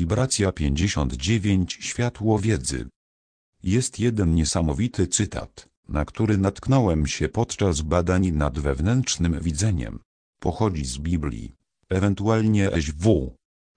Wibracja 59 Światło wiedzy. Jest jeden niesamowity cytat, na który natknąłem się podczas badań nad wewnętrznym widzeniem. Pochodzi z Biblii, ewentualnie SW.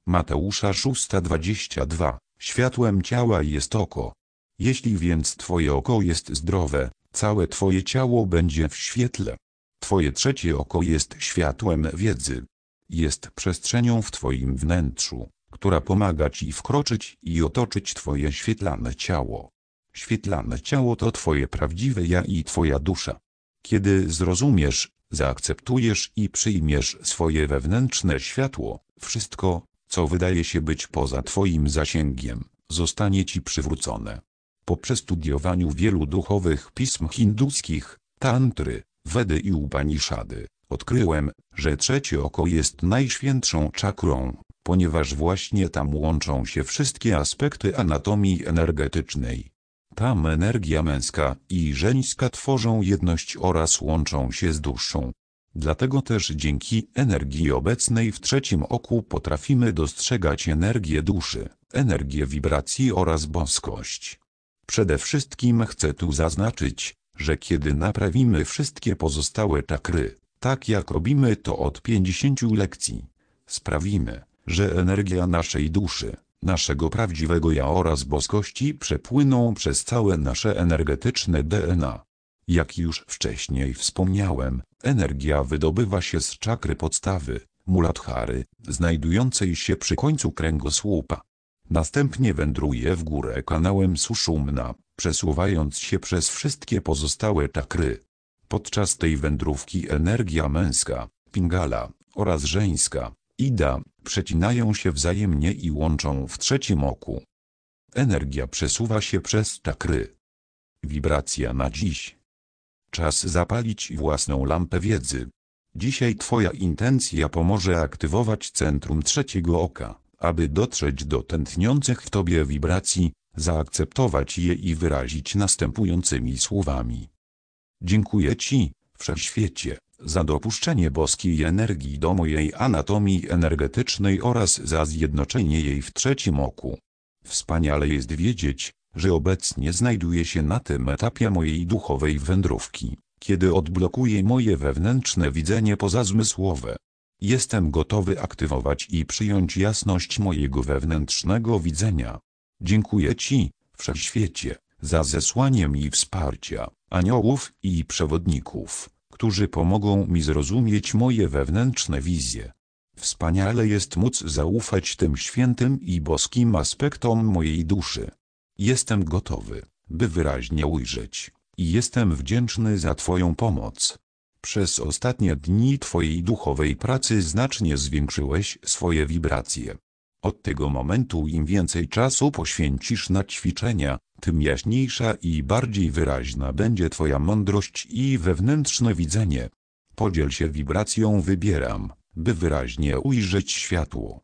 Mateusza 6:22. Światłem ciała jest oko. Jeśli więc twoje oko jest zdrowe, całe twoje ciało będzie w świetle. Twoje trzecie oko jest światłem wiedzy. Jest przestrzenią w twoim wnętrzu, która pomaga ci wkroczyć i otoczyć twoje świetlane ciało. Świetlane ciało to twoje prawdziwe ja i twoja dusza. Kiedy zrozumiesz, zaakceptujesz i przyjmiesz swoje wewnętrzne światło, wszystko, co wydaje się być poza twoim zasięgiem, zostanie ci przywrócone. Po przestudiowaniu wielu duchowych pism hinduskich, tantry, Wedy i Upanishady, odkryłem, że trzecie oko jest najświętszą czakrą, ponieważ właśnie tam łączą się wszystkie aspekty anatomii energetycznej. Tam energia męska i żeńska tworzą jedność oraz łączą się z duszą. Dlatego też dzięki energii obecnej w trzecim oku potrafimy dostrzegać energię duszy, energię wibracji oraz boskość. Przede wszystkim chcę tu zaznaczyć, że kiedy naprawimy wszystkie pozostałe czakry, tak jak robimy to od 50 lekcji, sprawimy, że energia naszej duszy, naszego prawdziwego ja oraz boskości przepłyną przez całe nasze energetyczne DNA. Jak już wcześniej wspomniałem, energia wydobywa się z czakry podstawy, muladhary, znajdującej się przy końcu kręgosłupa. Następnie wędruje w górę kanałem Suszumna, przesuwając się przez wszystkie pozostałe czakry. Podczas tej wędrówki energia męska, pingala, oraz żeńska, ida, przecinają się wzajemnie i łączą w trzecim oku. Energia przesuwa się przez czakry. Wibracja na dziś. Czas zapalić własną lampę wiedzy. Dzisiaj Twoja intencja pomoże aktywować centrum trzeciego oka, aby dotrzeć do tętniących w Tobie wibracji, zaakceptować je i wyrazić następującymi słowami. Dziękuję Ci, Wszechświecie, za dopuszczenie boskiej energii do mojej anatomii energetycznej oraz za zjednoczenie jej w trzecim oku. Wspaniale jest wiedzieć, że obecnie znajduję się na tym etapie mojej duchowej wędrówki, kiedy odblokuję moje wewnętrzne widzenie pozazmysłowe. Jestem gotowy aktywować i przyjąć jasność mojego wewnętrznego widzenia. Dziękuję Ci, Wszechświecie, za zesłanie mi wsparcia, aniołów i przewodników, którzy pomogą mi zrozumieć moje wewnętrzne wizje. Wspaniale jest móc zaufać tym świętym i boskim aspektom mojej duszy. Jestem gotowy, by wyraźnie ujrzeć, i jestem wdzięczny za Twoją pomoc. Przez ostatnie dni Twojej duchowej pracy znacznie zwiększyłeś swoje wibracje. Od tego momentu im więcej czasu poświęcisz na ćwiczenia, tym jaśniejsza i bardziej wyraźna będzie Twoja mądrość i wewnętrzne widzenie. Podziel się wibracją wybieram, by wyraźnie ujrzeć światło.